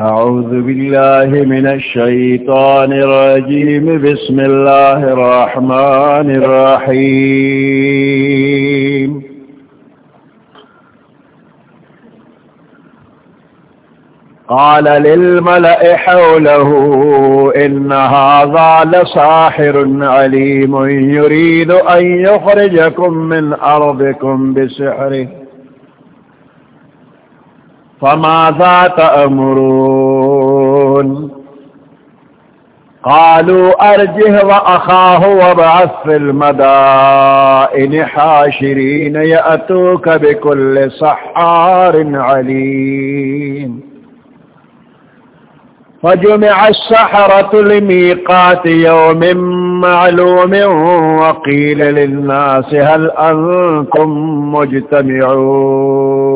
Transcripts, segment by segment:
أعوذ بالله من الشيطان الرجيم. بسم الله الرحمن الرحيم. قال للملأ حوله إن هذا لصاحر عليم يريد أن يخرجكم من أرضكم بسحره. فماذا تأمرون قالوا أرجه وأخاه وابعث في المدائن حاشرين يأتوك بكل سحار عليم فجمع السحرة لميقات يوم معلوم وقيل للناس هل أنتم مجتمعون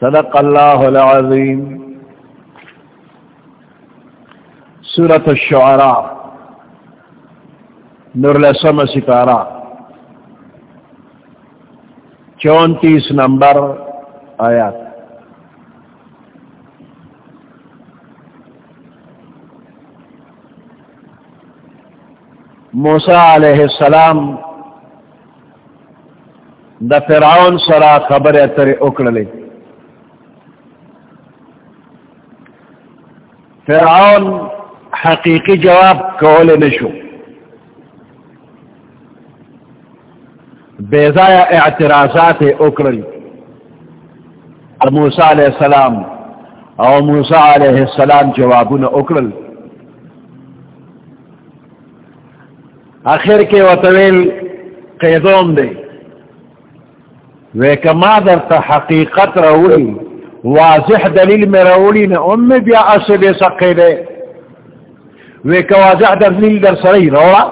صدق الله العظيم. سورة الشعراء. نرلسم ستارہ چونتیس نمبر آیات. موسیٰ علیہ السلام دا فرعون سرا خبر اتر اکڑ فرعون حقیقی جواب کولے نشو. بیزایا اعتراضات اکرل موسیٰ علیہ السلام او موسیٰ علیہ السلام جوابون اکرل آخر کے وطویل قیدوم دے. وے کما در تا حقیقت روڑی واضح دلیل میں روڑی نا ام میں بیا اسے بے سقے دے۔ وے کا واضح دلیل در سرئی روڑا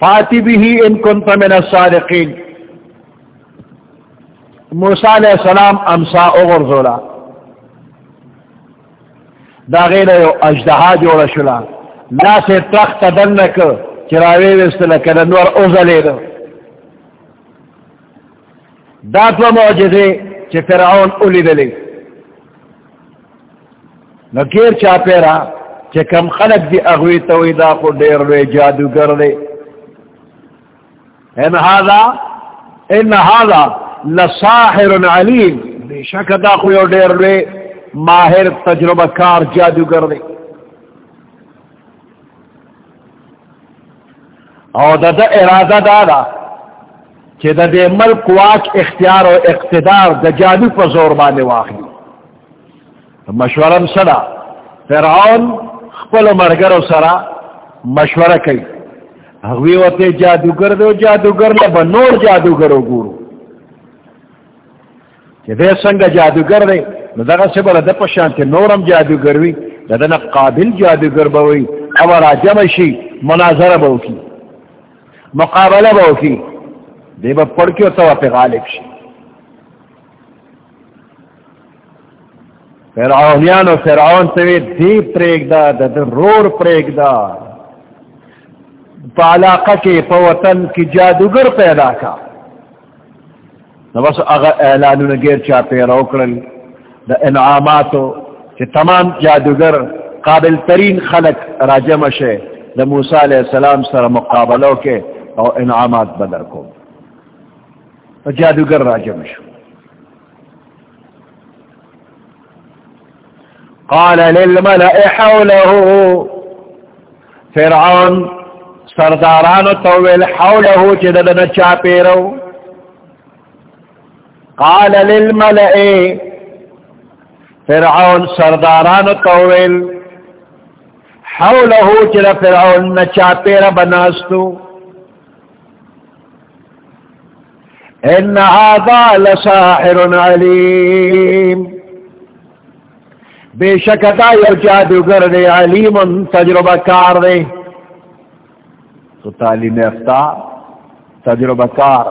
فاتی بھی ان کنت من الصادقین۔ موسیٰ علیہ السلام امسا اغر زولا۔ دا غیر یو اجدہا جوڑا شلا۔ لا سے تخت دنک چراوی وستلک دنور اوزلی دا دا تو معجزے چی فرعون اولی دلی. نو گیر چا پیرا چی کم خلق دی اغوی توی دا خو دیر وی جادوگر دی. ان هذا ان هذا لصاحر عليم بے شک دا خو یو ډیر لوی ماهر تجربه کار جادوگر دی. او دا دا اراده دا دا چې دا دے ملک واک اختیار او اقتدار دا جادو په زور باندې واخلي مشورم سره فرعون خپل مرګرو سره مشوره کوي اگوی وتے جادوگر دو جادوگر لبا نور جادوگر گورو. کہ دے سنگا جادوگر دے، نو دغا سے بلا دا پشانتی نورم جادوگر وی، دا قابل جادوگر باوی اولا جمع شی مناظر باو کی مقابلہ باو کی دے با پڑھ کے تو پہ غالب شی فرعونیان و فرعون توی دی پریگ دا دا رور پریگ دا پا علاقہ کے پوتن کی جادوگر پیدا کا. بس اگر اعلان گیر چاپے روکڑل دا انعاماتو کہ تمام جادوگر قابل ترین خلق راجم شے دا موسیٰ علیہ السلام سر مقابلوں کے اور انعامات بدر کو جادوگر راجم شو قال للملأ حوله، فرعون سرداران طویل حوله چی ددن چاپیرو قال للملئ فرعون سرداران طویل حوله چی فرعون نچاپیر بناستو۔ ان هذا لساحر علیم بے شک دا یو جادوگر دے علیم تجربہ کار دے. تو تعلیم یافتہ، تجربہ کار،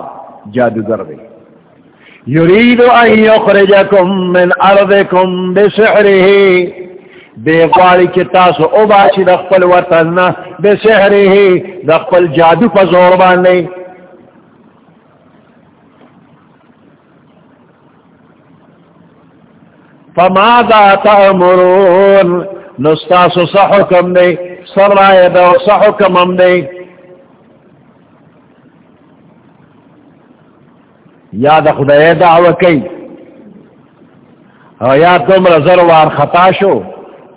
جادوگر دے. یرید ان یخرجکم من ارضکم بسحره بے غواری کی تاسو او باشی دخپل وطن بسحره دخپل جادو پا زور باندے. فماذا تأمرون؟ نستاسو صحکم دے سر رائے دو صحکم دے یا دا خدای دعوی کئی او یا تم رزر وار خطا شو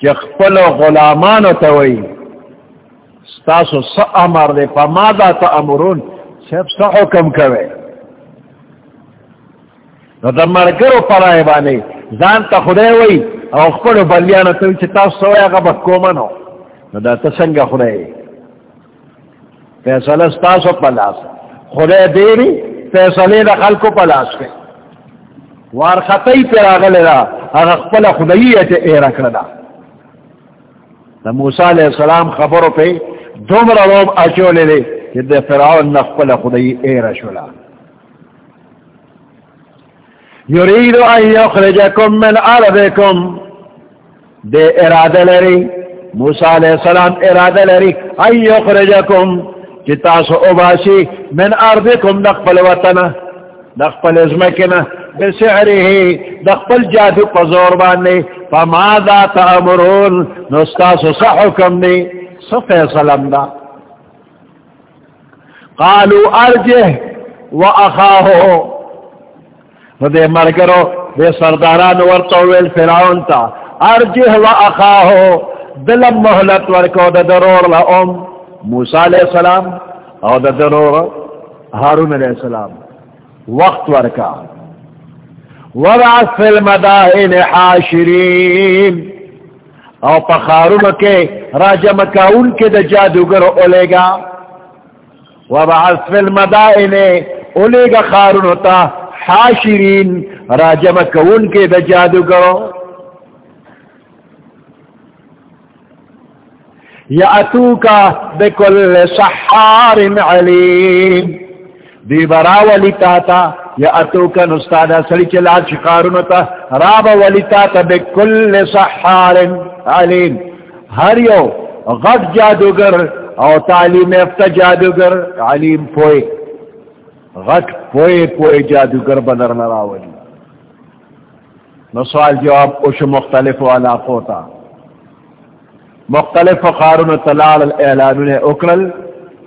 چی خپل و غلامانو تاوی ستاسو سا امر دے پا مادا تا امرون سب سا حکم کوئے نو دا مرگرو پرائے بانے زان تا خدای وی او خپل بلیانو تاوی چی تاسو سوئی اگا بکو منو نو دا تسنگ خدای فیصلہ ستاسو پلاس خدای دیری فیصلے دا خلقو پلاس کے وار خطی پر آگلے دا اگر خپل خداییت ایر اکردا دا موسیٰ علیہ السلام خبرو پہ دوم روم اچولے لے کہ دا فرعون نخپل خدایی ایر شولا یرید ان یخرجکم من عربکم دے ارادہ لری موسیٰ علیہ السلام ارادہ لری ان یخرجکم کہ تاسو اوباسی من ارضکم نقبل وطن نقبل ازمکنا بسعره. نقبل جادو پزور باننے فماذا تأمرون؟ نستاسو صحکم نے صفی سلام دا. قالو ارجه و اخاہو دے مرگرو دے سرداران ورطویل فرعون تا ارجه و اخاہو دلم محلت ورکو دا درور لأم موسیٰ علیہ السلام او دا درور حارون علیہ السلام. وقت ورکا. ورعث فی المدائن حاشرین. او پا خارون کے راجہ مکاون کے دا جادوگر اولے گا ورعث فی المدائن اولے گا خارون تا حاشرین راجہ مکاون کے دا جادوگر یاتوکا بکل سحار علیم. دی برا ولی تاتا یاتوکا نستادا سلی چلا چکارونتا راب ولی تاتا بکل سحار علیم. ہر یو غد جادوگر او تعلیم افتا جادوگر علیم پوئے غد پوئے پوئے جادوگر بدر نراولی نسوال جواب اش مختلف والا قوتا مختلف قارون تلال الاعلانون اکرل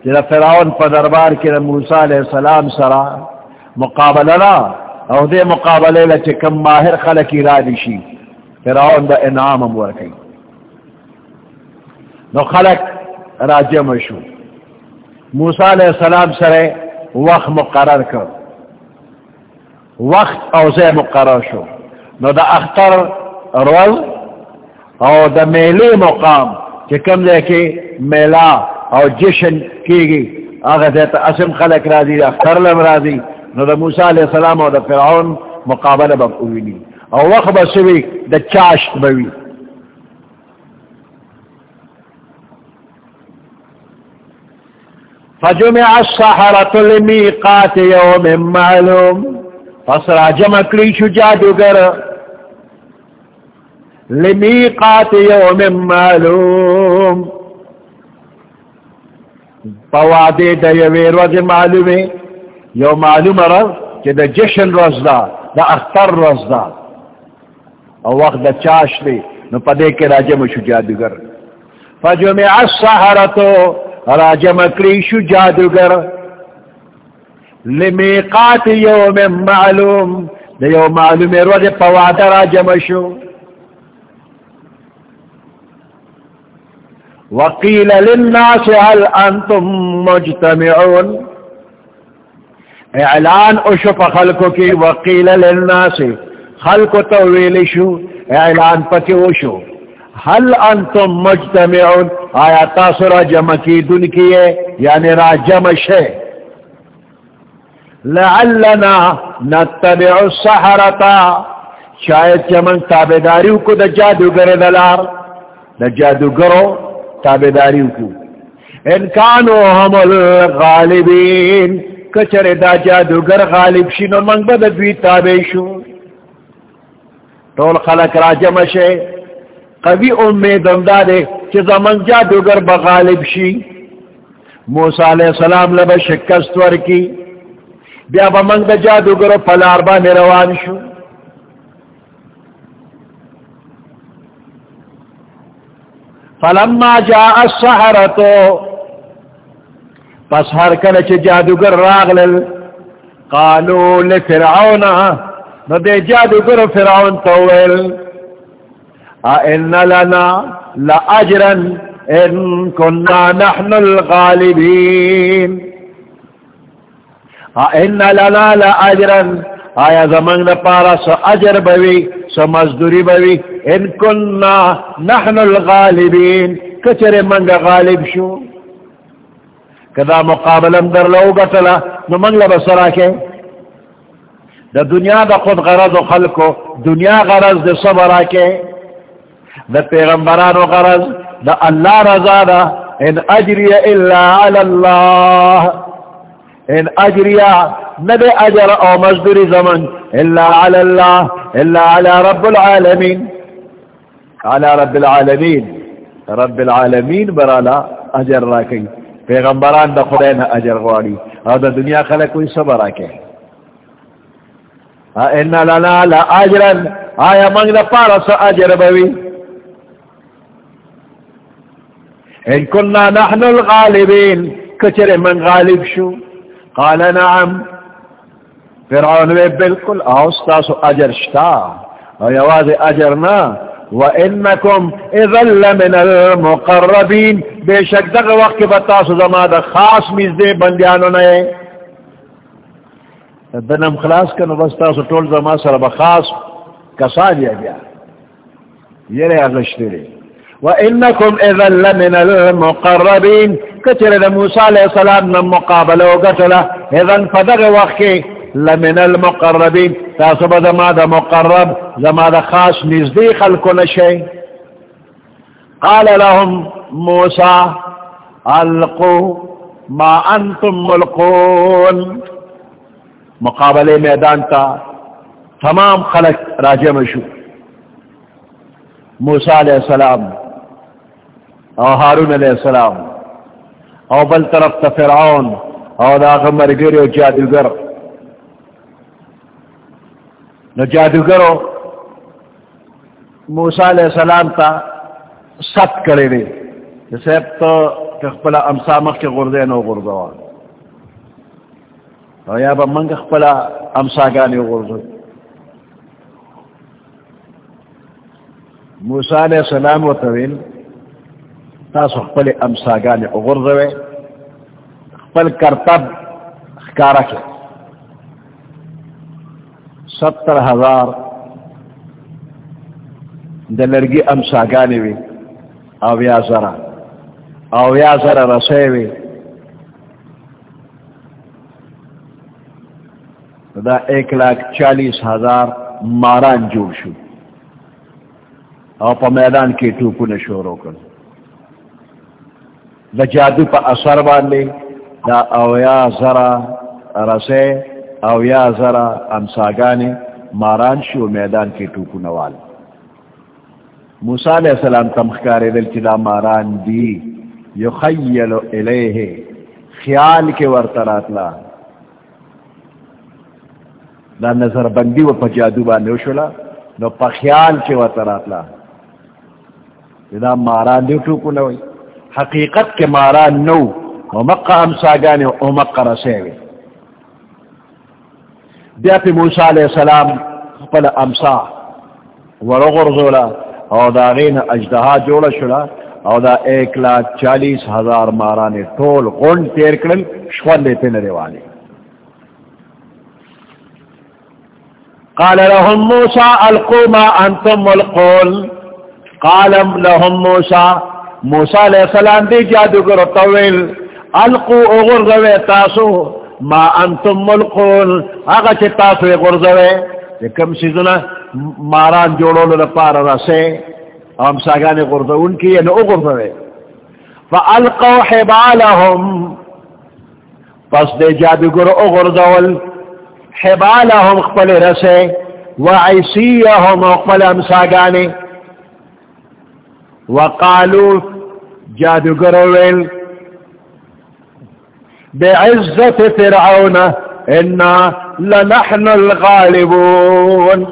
جدا فراؤن پا دربار کی موسیٰ علیہ السلام سرا مقابلہ لا او دے مقابلے لچے کم ماہر خلقی را دیشی فراؤن دا انعام امورکی نو خلق را جمع شو. موسیٰ علیہ السلام سرے وقت مقرر کر وقت او زے مقرر شو. نو دا اختر روز او دا میلے مقام کہ کم دے کے میلا او جشن کی گی آگا دیتا اسم خلق راضی دا اختر لم راضی نو دا موسیٰ علیہ السلام او دا فرعون مقابلہ بقوینی او وقت بسوی دا چاشت بوی فجمع السحرة لميقات يوم معلوم. فصرا جمع کلیشو جادوگر. لمیقات یوم معلوم. پوادے دا یوی روز معلومی. یو معلوم رز کہ جشن روز دا دا اختر روز دا. او وقت دا چاش لی نو پدے کے راجم شو جادوگر. فجمع السحرتو راجم کریشو جادوگر. لمیقات یوم معلوم. دا یو معلوم روز پوادے راجم شو. وقيل للناس هل أنتم مجتمعون. اعلان اشف خلقو کی وقیل للناس. خلقو تویل شو، اعلان پکی وشو هل انتم مجتمعون؟ آیا تاثر جمع کی دن کیے یعنی را جمع شے لعلنا نتبع السحرتا شاید چمن تابداریو کو دا جادوگر دلار دا جادوگرو تابداریو کو ان کانو هم الغالبین. کچر دا جادوگر غالب شنو من بدا دوی تابیشو طول خلق را جمع شے قوی امیدم دادے چی زمن جادوگر بغالب شی. موسیٰ علیہ السلام لبا شکست ورکی. بیا با منگ دا جادوگر پلار بانی روان شو. فلما جاء السحرتو پس ہر کل چی جادوگر راغلل. قالو لفرعونا نو ندے جادوگر فرعون تویل. ان لنا لأجرا إن كنا نحن الغالبين ان لنا لأجرا آیا زمان پارا سو اجر بوی سو مزدوری بوی ان کننا نحن الغالبین کچر منگ غالب شو کدا مقابلم در لو گتلا نو منگ لبا سراکے دا دنیا دا خود غرض و خلقو دنیا غرض دا صبر آکے دا پیغمبران و غرض دا اللہ رضا دا ان اجری الا علی اللہ ان اجری ندے اجر او مزدوری زمن. الا علی اللہ الا علی رب العالمین. علی رب العالمین. رب العالمین برالا اجر راکی پیغمبران دا خدین اجر غواری او دا دنیا خلق کوئی صبر راکے ان لنا لا اجرا. آیا منگ دا پارا سا اجر بوی ان كنا نحن الغالبين. كتر من غالب شو؟ قال نعم. فرعون بالكل اوستاس اجر شتا. ويواز اجرنا وانكم اذا لمن المقربين بشك دغ وقت بتاس زما خاص مزدي بنديانو نه بنم خلاص کنو بس تاسو ټول زما سره بخاص کسان یا بیا. یره اغشتری وَإِنَّكُمْ إِذَا لَمِنَ الْمُقَرَّبِينَ كتر دا موسیٰ علیہ السلام نم مقابلہ وقتلا اذن فدغ وقت لمن المقربین، تاسو با زما دا مقرب، زما دا خاص نزدی خلقو نشے قال لهم موسیٰ، القو ما انتم ملقون۔ مقابلے میدان تا تمام خلق راجم شو موسیٰ علیہ السلام او ہارون علیہ السلام، او بل طرف تا فرعون، او دا غمر غمرگر و جادوگر نو جادوگرو موسیٰ علیہ السلام تا ست کرے دی. جسے تو کخپلا امسا مخ کے غردے نو غردوان او یا با منگ خپلا امسا گانی غردو موسیٰ علیہ السلام و طویل تاسو خپل امساگان غرزوے خپل کرتب خکارا کے ستر ہزار دلرگی امساگانی وی اویا ذرا اویا ذرا رسے وی دا ایک لاکھ چالیس ہزار ماران جوڑ شو او پا میدان کی ٹوپو نشورو کر دا جادو پا اثر باندے دا اویا ذرا رسے اویا ذرا امساگانے ماران شو میدان کے ٹوکو نوال. موسیٰ علیہ السلام تمخکارے دل چلا ماران دی یخیلو الیہ خیال کے ورطرات لا. دا نظر بندی و پا جادو باندے وشولا نو پا خیال کے ورطرات لا. دا ماران دیو ٹوکو نوال. حقیقت کے مارا نو و مکہ امسا گانے و رسیوے بیا پی موسیٰ علیہ السلام پل امسا ورغرزولا، او دا غین اجدہا جوڑا شلا، او دا ایک لاکھ چالیس ہزار مارانے ٹول غن تیر کرل شوال لیتے نروانے قال لهم موسى القوا ما انتم ملقون. قال لهم موسى موسیٰ علیہ السلام دی جادوگر طویل القو اغرزوے تاسو ما انتم ملقون اگا چی تاسو غرزوے کم سیزنا ماران جوڑو لنا پارا رسے ہم ساگانے غرزون کی یعنی او غرزوے فالقو حبالهم، پس دے جادوگر او غرزول حبالهم خپل رسے وعیسیهم خپل امساگانے وقالو جادوگر ویل، بعزت فرعون، انا لنحن الغالبون.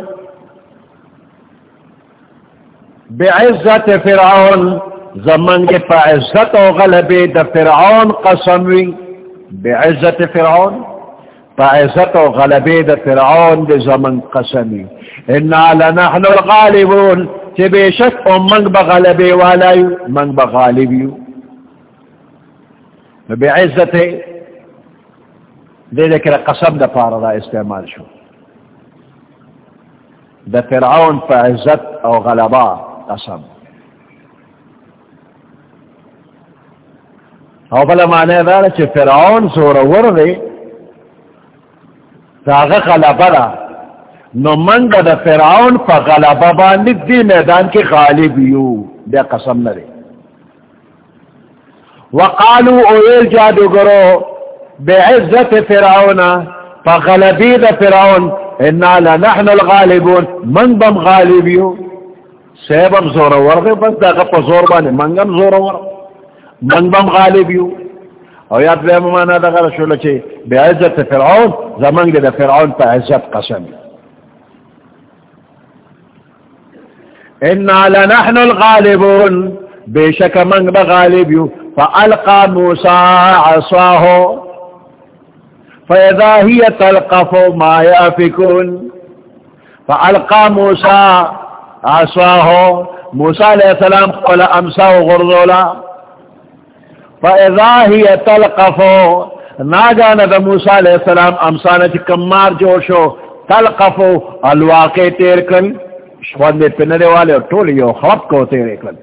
بعزت فرعون زمن کے فعزت و غلبی دا فرعون قسموی بعزت فرعون فعزت و غلبی دا فرعون دا زمن قسمی انا لنحن الغالبون. چی بے شک او منگ بغلبی والایو منگ بغالبیو بعزت دے دے کرا قسم دا پارا دا استعمال شو. دا فرعون پا عزت او غلبا قسم. او بلا معنی دارا چھ فرعون زور ورد داغ غلبا دا نو منگ دا فرعون پا غلبا باندی دی میدان کی غالب یو دے قسم ندے وقالو اویل جادو گرو، بے عزت بعزت فرعون فغلبی دا فرعون انا لنحن الغالبون۔ من بم غالبیو سیبم زور ورغی بس دا غپ زور بانی منگم زور ورغ۔ من بم غالبیو او یاد بیم مانا دا غر شولا چی بعزت فرعون زمانگ دا فرعون پا عزت قسم۔ یو انا لنحن الغالبون بے شک منگ بغالبیو فالقا موسیٰ عصاہو فإذا هي تلقف ما يأفكون فألقى موسى عصاه موسى عليه السلام قال أمساه غرزولا فإذا هي تلقف ناگانا دا موسى علیہ السلام امسانا چی کمار جوشو تلقفو الواقع تیر کل شواندے پنرے والے اور ٹولی یو خلق کو تیرے کل۔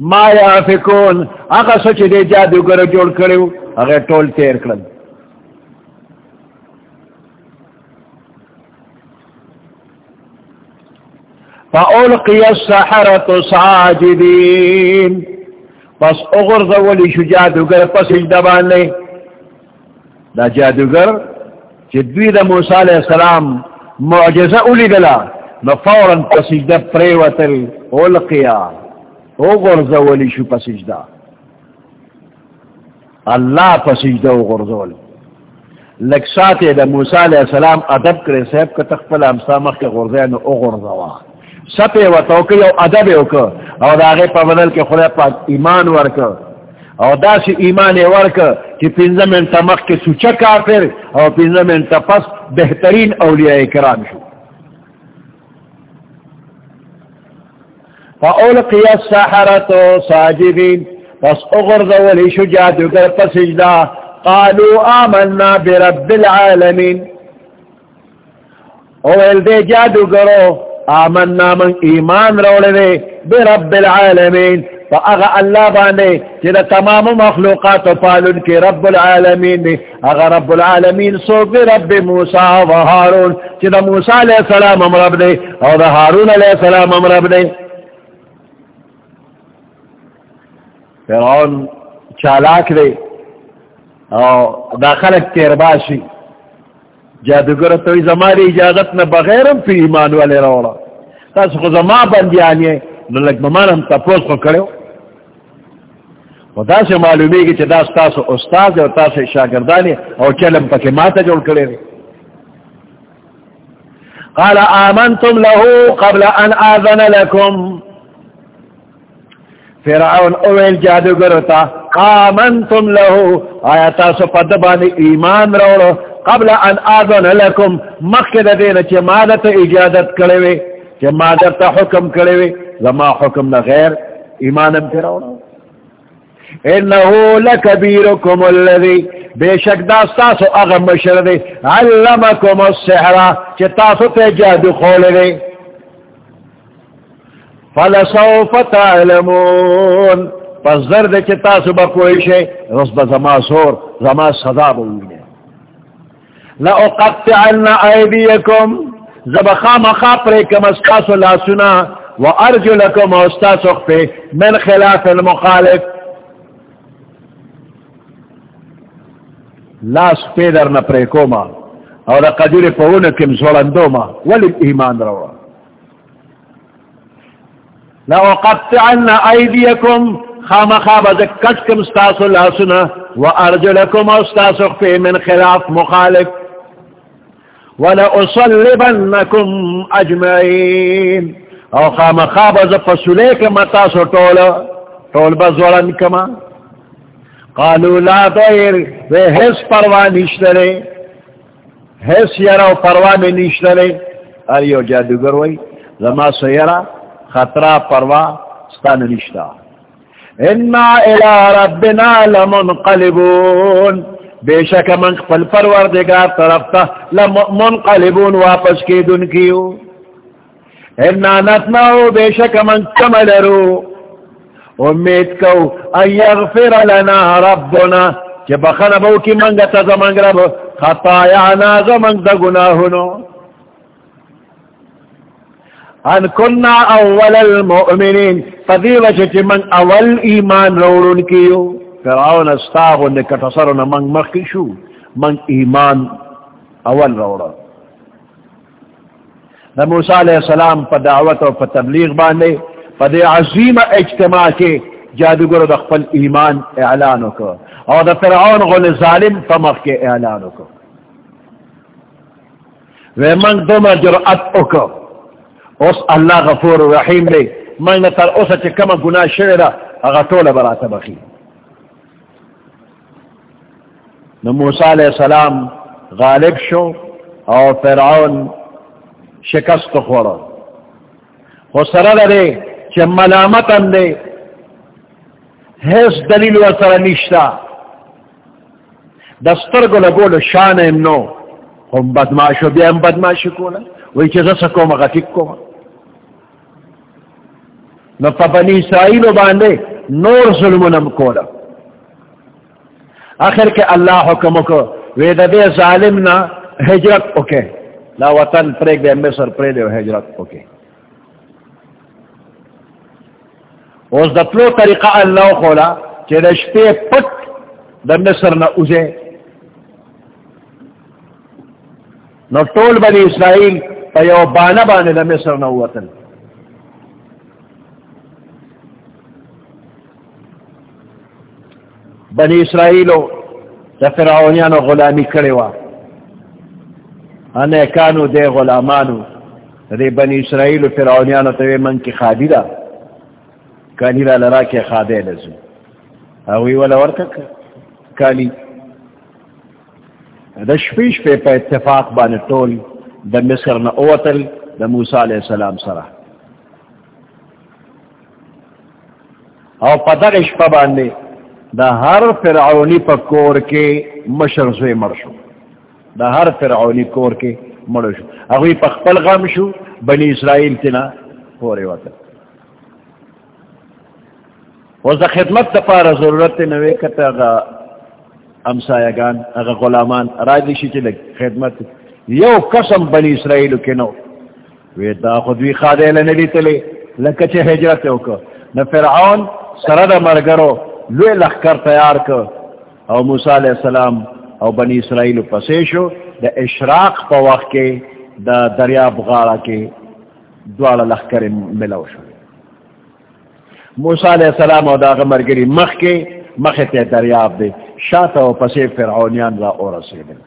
ما یافکون اگا سچ دے جادوگر جوڑ کرو اگر ٹول تیر کل فألقي السحرة ساجدين پس اغرز ولی شو جادوگر پس اجدبان لے دا جادوگر جدوی دا موسیٰ علیہ السلام معجزہ اولی دلا۔ نفورا پس اجدب پریوتل اولقیا اغرز ولی شو پس اجدہ اللہ پس اجدہ اغرز ولی. لکسات دا موسیٰ علیہ السلام ادب کرے، صاحب کا تخفل امسامخ کے غرزین اغرز ولی سپے و توکی او ادب اوکا او دا غی پا بدل کے خدا پاک ایمان ورکا او دا سی ایمان ورکا کی پینزا منتا مخ کے سوچا کافر، او پینزا منتا پس بہترین اولیاء اکرام شو. فا اولقی السحرتو ساجبین پس اغرد ولی شو جادو گر پس اجدا آمنا برب العالمین۔ اول دے جادو گرو آمنا من ایمان روڑے دے بے رب العالمین۔ فا اغا اللہ باندے چیدہ تمام مخلوقات و پالن کے رب العالمین دے۔ اغا رب العالمین سو بے رب موسیٰ و حارون چیدہ موسیٰ علیہ السلام امرب دے اور دا حارون علیہ السلام امرب دے۔ فرعون چالاک دے اور داخلت تیرباشی جادوگر تو زماری اجازت نہ بغیرم فی ایمان والے روڑا تاس خو زما بندیانی ہے نو لگ ممانم تپوس کو کرو خدا سے معلومی گی چی دا ستاسو استاز ہے و تاسو شاگردانی او چلم پکی ماتا جوڑ کرے رہے قال آمنتم له قبل ان آذن لكم. فرعون اویل جادوگر تا. آمنتم له آیا تاسو پدبانی ایمان روڑو قبل ان آذن لکم. مخد دین چی مادت اجادت کروے چی مادت حکم کروے لما حکم نا غیر ایمانم تیرونا انہو لکبیرکم اللذی. بے شک داستاسو اغم مشردی. علمکم السحرہ چی تاسو تے جادو خولے فلسوف تعلمون. پس زرد چی تاسو با بکوئی شے رسب زما سور زما صدا بوئی لأقطعن أيديكم زبخا مخاطركم استاسو لا سنا وأرجلكم استاسو خفي من خلاف المخالف. لاس پیدر نپریکوما او دا قدیر پونکم زولندوما، ولی ایمان روا لأقطعن أيديكم خام خواب زکتکم ستاسو لاسنا وارجلکم استاسو خفی من خلاف مخالف ولأصلبنکم اجمعین او خام خواب زفسولیکم اتاسو طول طول بزولن کما قالو لا دیر وی حس پروان نشترے حس یراو پروان نشترے اریو جادوگر وی زما سیرا خطرہ پروان ستان نشترے انا الى ربنا لمنقلبون. بے شک من قبل پروردگار طرف تا لمنقلبون واپس کی دن کیو انا نتناو بے شک من کملرو امید کو ان یغفر لنا ربنا. کہ بخنبو کی منگتا زمانگ رب. خطایانا زمانگ دا گناہنو ان کننا اول المؤمنین. فدیو چچ من اول ایمان روڑن کیو. فرعون استاغو نکتصرنا من مخشو من ایمان اول روڑن دا موسیٰ علیہ السلام پا دعوت و پا تبلیغ باندے، پا دے عظیم اجتماع کے جادوگر دا خپل ایمان اعلانو کو اور دا فرعون غل ظالم پا مخ کے اعلانو کو وی من دو جرعت اکو اس اللہ غفور رحیم دے من تر اسا چی کم گناہ شوی دا اگا طول براتا بخی نو موسیٰ علیہ السلام غالب شو اور فرعون شکست خورا خو سرد دے چی ملامتن دے حیث دلیل و سر نشتا دستر گو لگولو شان امنو خم بدماشو بیا بیم بدماشو کونا وی چی زسا کوما غتک کوما نو پا بنی اسرائیل باندے نور ظلمنم کولا آخر کے اللہ حکم کو وید دے ظالم نا حجرت اوکے لا وطن پریک دے مصر پریک دے حجرت اوکے اوز دپلو طریقہ اللہ خولا چی دشتے پت دا مصر نا اوزے نو طول بنی اسرائیل پا یو بانا بانے دا مصر نا وطن بنی اسرائیلو دا فرعونیانو غلامی کروا انے کانو دے غلامانو دے بنی اسرائیلو فرعونیانو توی من کی خادی دا کانی را لرا کے خادے لزو اوی والا ورکا کانی دا شفیش پہ پہ اتفاق بان طول دا مصر نا اوتل دا موسیٰ علیہ السلام سرا او پتاکش پا باندے دا ہر فرعونی پا کور کے مشر زوی مر شو. دا ہر فرعونی کور کے مر شو. اگوی پا خپل غم شو بنی اسرائیل تینا پورے وطن و دا خدمت دا پارا ضرورت نوے کتا اگا امسایگان اگا غلامان رای دیشی چی لگ خدمت یو قسم بنی اسرائیلو کے نو وی دا خودوی خادے لنلی تلے لکچے حجرت ہوکو نا فرعون سرد مرگرو لوی لخکر تیار کر او موسیٰ علیہ السلام او بنی اسرائیل پسیشو دا اشراق پا وقت کے دا دریاب غارا کے دوارا لخکر ملو شو موسیٰ علیہ السلام او دا غمر گری مخ کے مخ تے دریاب دے شاتا و پسی فرعونیان را اور سیدن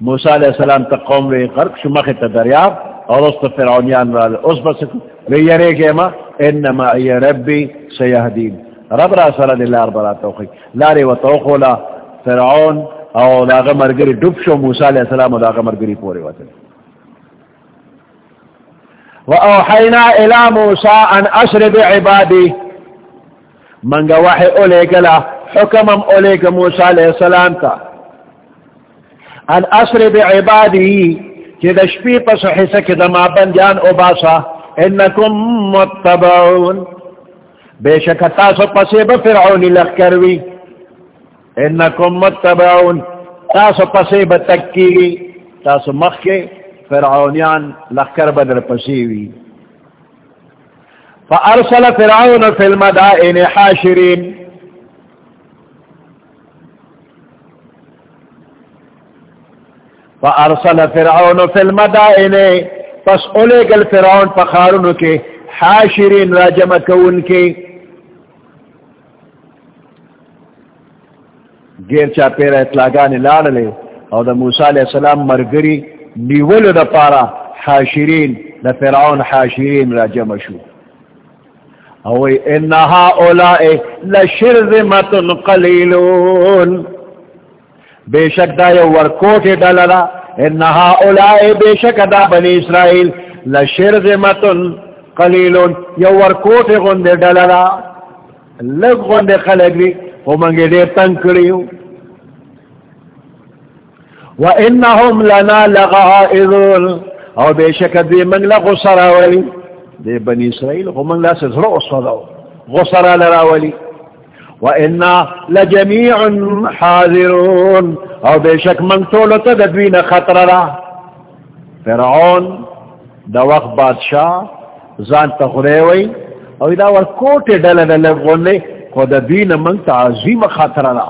موسیٰ علیہ السلام تا قوم وی غرق شو مخ تے دریاب اور اس تا فرعونیان را اس بس ویرے گے ما انما ای ربی سیہدین رب را سر دی لار برا توخی لاری و توخولا فرعون او داغ مرگری ڈب شو موسیٰ علیہ السلام و داغ مرگری پوری وطن. و الى موسیٰ ان اسر بعبادی منگا وحی اولے گلا حکمم اولے گا علیہ السلام تا. ان اسر بعبادی کہ دشپی پس حصہ کی دما بندیان او باسا. انکم متبعون. بے شک تاسو پسے با بفرعونی لخ کروی انکم متبعون. تاسو پسی بتکی گی تاسو مخ کے فرعونیان لخکر بدر پسیوی فارسل فرعون فی المدائن حاشرین فارسل فرعون فی المدائن حاشرین پس اولے گل فرعون پخارنو کے حاشرین راجم کون کے۔ گیر چا پیر اطلاقانی لارلے او دا موسیٰ علیہ السلام مرگری نیولو دا پارا حاشرین، دا فرعون حاشرین را جمع شو۔ اوی انہا اولائی لشرزمت قلیلون۔ بے شک دا یو ورکوٹ ڈللا انہا اولائی بے شک دا بنی اسرائیل لشرزمت قلیلون یو ورکوٹ غند ڈللا لگ غند خلق بھی وہ منگے دیر تنگ کریو۔ وَإِنَّهُمْ لَنَا لَغَائِذُونَ او بے شک دی منگ لا غصر آولی دے بنی اسرائیل خو منگ لا سزر اصفدو غصر لراولی۔ وَإِنَّا لَجَمِيعٌ حَاذِرُونَ او بے شک منگ طولتا دوین خطر را. فرعون دا وقت بادشاہ زان تخریوی او دا ور کوٹے ڈل ڈل غنلے خود دین من تعظیم خاطر را.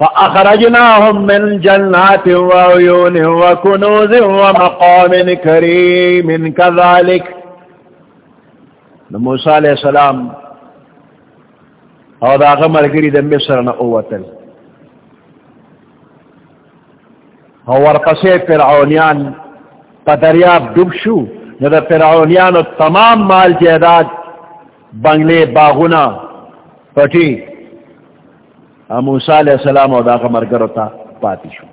فأخرجناهم من جنات وعيون وكنوز ومقام كريم كذلك موسى عليه السلام او دا غمر گری دا مصر نا اوتل هو ورقصي فرعونيان پا دریاب ڈب شو. نہ دا فرعونیان تمام مال جہداد بنگلے باغنا پٹی موسیٰ علیہ السلام و داغ مرگرو تا پاتی شو.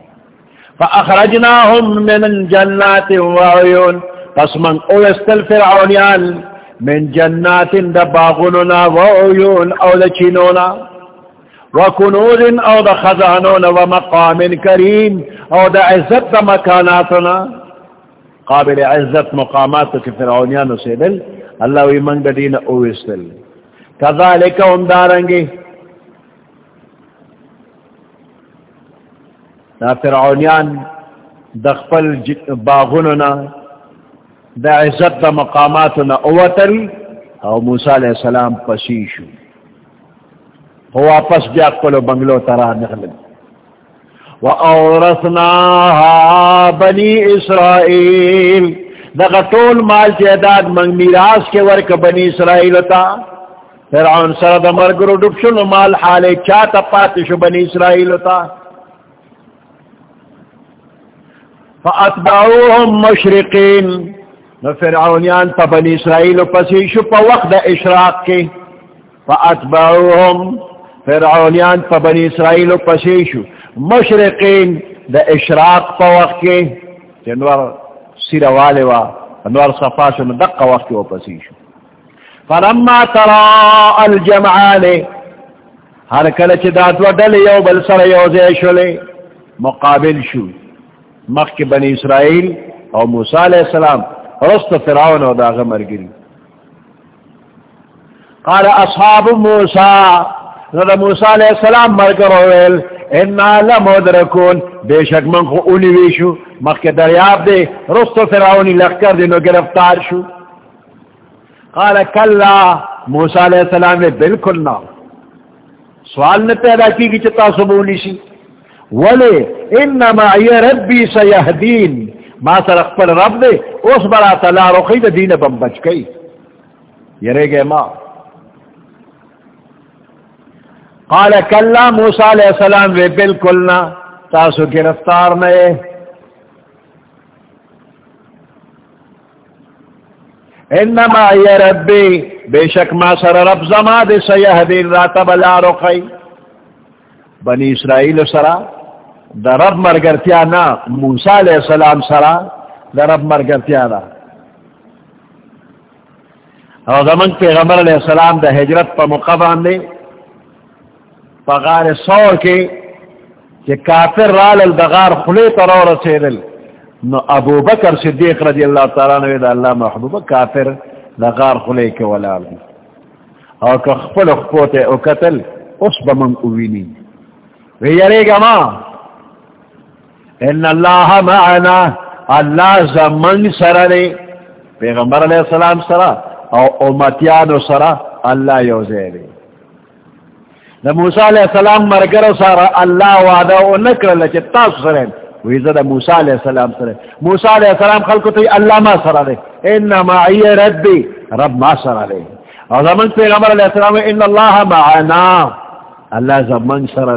فاخرجناهم من جنات وعیون پس من اوستل فرعونیان. من جنات دا باغننا وعیون او دا چینونا وکنوز او دا خزانون ومقام کریم او دا عزت دا مکاناتنا. قابل عزت مقامات کے فرعونیانو سے دل اللہ وی منگ دین اوستل کذالک ہم دارنگی. دا فرعونیان دخپل جی- باغننا دا عزت دا مقامات مقاماتنا اوتل او موسیٰ علیہ السلام پسیشو ہوا واپس بیا کلو بنگلو ترا نخلن وَأَوْرَثْنَاهَا بَنِي إِسْرَائِيل دغا طول مال جیداد منگ میراس کے ورک بنی اسرائیل تا. فرعون سرد مرگرو دبشن مال حالے چاہتا پاتشو بنی اسرائیل تا. فَأَتْبَعُوهُمْ مُشْرِقِينَ فرعونیان پا بنی اسرائیل پسیشو پا وقت دا اشراق کے فَأَتْبَعُوهُمْ فرعونیان پا بنی اسرائیل پسیشو مشرقین دا اشراق پا وقت کے جنور سیر والے وا انوار صفا شنو دق وقت کے وپسی شو فلما ترا الجمعان، ہر کلچ داد و دل یو بل سر یو زی شلے، مقابل شو. مخ کے بنی اسرائیل او موسیٰ علیہ السلام رست فرعون و دا غمر قال اصحاب موسیٰ رضا موسیٰ علیہ السلام مرگر ہوئل انا لمدرکون. بے شک من خو اونی ویشو مخ دریاب دے رستو فرعونی لخ کر دے نو گرفتار شو. قال کلا، موسیٰ علیہ السلام نے بالکل نا. سوال نے پیدا کی کہ چتا سبونی سی ولے انما ای ربی سیہدین ما سر اخبر رب دے، اس بڑا تلا رخی دے دین بم بچ گئی۔ یرے گئے ماں۔ قال کلا موسیٰ علیہ السلام وے بالکل نہ تاسو گرفتار نئے انما یا ربی، بے شک ما سر رب زما دے سیہ دین راتا بلا رقی بنی اسرائیل سرا۔ دا رب مرگرتیا نا موسیٰ علیہ السلام سرا دا رب مرگرتیا نا اور زمان پیغمبر علیہ السلام دا حجرت پا مقابان دے پغار سور کے کہ کافر رال الدغار خلے ترور سیدل نو ابو بکر صدیق رضی اللہ تعالیٰ نے دا اللہ محبوب کافر دا غار خلے کے ولار دی. او که خپل خپوتے او قتل اس بمن اوینی وی یرے گا ما ان اللہ معنا، اللہ زمن سر سرے پیغمبر علیہ السلام سرا او امتیان سرا اللہ یوزے دے دا موسیٰ علیہ السلام مرگر سارا اللہ وعدہ او نکر لچے تاس سرین ویزا دا موسیٰ علیہ السلام سرین موسیٰ علیہ السلام خلقو تی اللہ ما سرا دے انما عی ربی، رب ما سرا دے او زمن پیغمبر علیہ السلام ان اللہ معنا، اللہ زمن سرا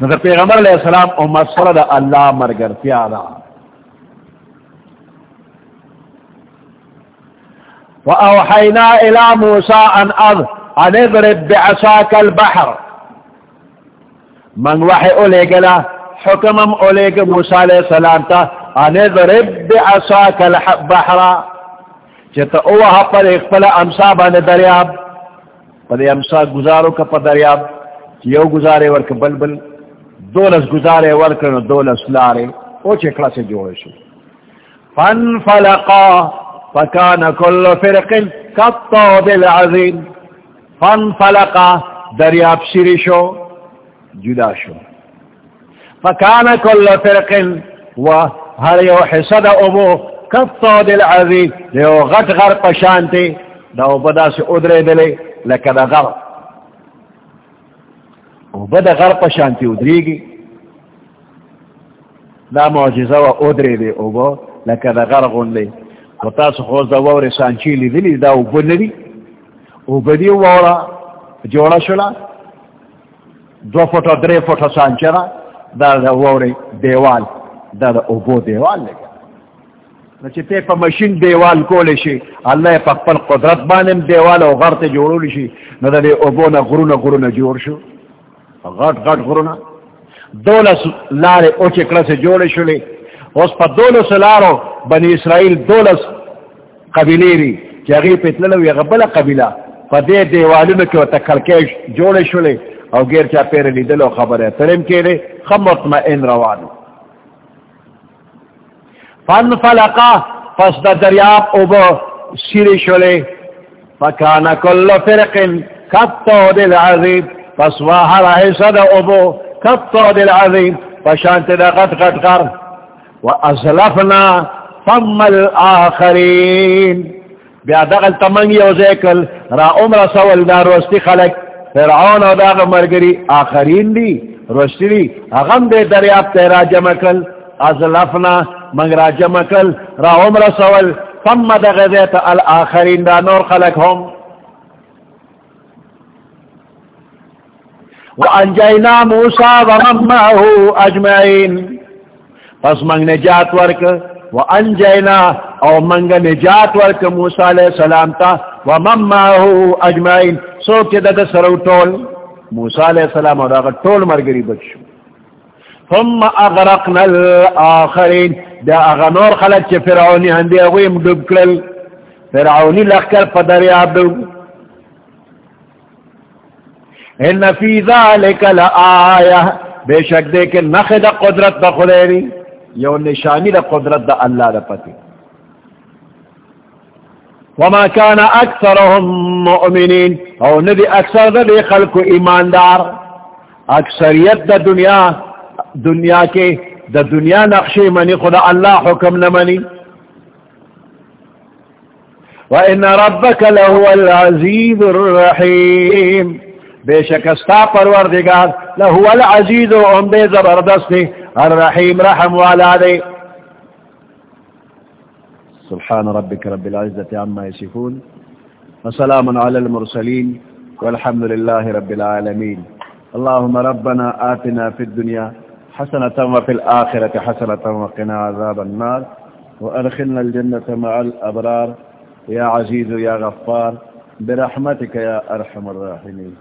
دے نظر پیغمبر علیہ السلام امت سرا دا اللہ مرگر پیادا وأوحينا إلى موسى أن أض أن اضرب بعصاك البحر. من وحي أوليك لا حكمم أوليك موسى عليه السلام تا أن اضرب بعصاك البحر. چتا اوہا پر اقبل امسا بان دریاب. پر امسا گزارو کا پر دریاب. یو گزارے ورک بلبل دولس گزارے ورک دولس لارے، او چکڑا سے جوڑے شو. فانفلقا فكان كل فرق كالطود العظيم فانفلقا، دریاب سری شو، جدا شو. فكان كل فرق وهل يوحسد ابو كالطود العظيم ليو غد غر پشانتي داو بدا سي ادري دلي لك دا غر وبدا غر پشانتي ادريگي دا معجزه و ادری ادري دي ابو لك دا غر غن و تاسو خوز دا وور سانچی لی دلی دا او بن بندی او بدی وورا جوڑا شلا دو فوٹو درے فوٹو سانچرا دا دا وور دیوال، دا دا او بو دیوال لگا نچے تے پا مشین دیوال کولے شی اللہ پا پل قدرت بانم دیوال او غرط جوڑو لی شی نا دا دے او بو نا شو. غرط غرط غرون دولس لارے او چکڑا سے جوڑے شلے. اس پا دولس لارو بنی اسرائیل دولس قبیلی ری چاگی پیتللو یا غبلا قبیلہ. پا دے دیوالونو کیو تا کلکیش جوڑے شلے. او گیر چا پیر لی دلو خبر ہے ترم کے لیے خم مطمئن روانو. فن فلقا پس دا دریاب او با سیری شلے. فکانا کل فرقن کتو دل عظیم. پس واحر حسد او با کتو دل عظیم دا غد غد غد وازلفنا ثم الاخرين بیا دغل تمنگ یو را عمر سوال دا روستی خلق. فرعون و داغ مرگری آخرین دی روستی دی. اغم دے دریاب تے را جمکل ازلفنا منگ را جمکل را عمر سوال ثم دغ دیت الاخرین دا نور خلق هم. وانجینا موسیٰ ومن معه اجمعین۔ پس منگ نجات ورک و انجینا او منگ نجات ورک موسیٰ علیہ السلام تا و مماہو اجمعین۔ سو کی دا سرو طول موسیٰ علیہ السلام اور اگر طول مرگری بچو ثم اغرقنا الاخرین دا اغنور خلق چی فرعونی ہندی اغویم ڈب فرعونی لخکر پا دریاب ڈب ان فی ذالک لآیہ۔ بے شک دے کہ نخد قدرت دا خدیری یو نشانی دا قدرت دا اللہ دا پتی۔ وما كان اکثرهم مؤمنین، او ندی اکثر دا دی خلق ایماندار۔ اکثریت دا دنیا دنیا کے، دا دنیا نقشی منی، خدا اللہ حکم نمانی وَإِنَّ رَبَّكَ لَهُوَ الْعَزِيزُ الرَّحِيمُ۔ بے شکستا پروردگار، لہو العزیز و ام بے زبردست الرحیم رحم والا دے سبحان ربك رب العزة عما يسفون وسلام على المرسلين والحمد لله رب العالمين اللهم ربنا آتنا في الدنيا حسنة وفي الآخرة حسنة وقنا عذاب النار وأدخلنا الجنة مع الأبرار يا عزيز يا غفار برحمتك يا أرحم الراحمين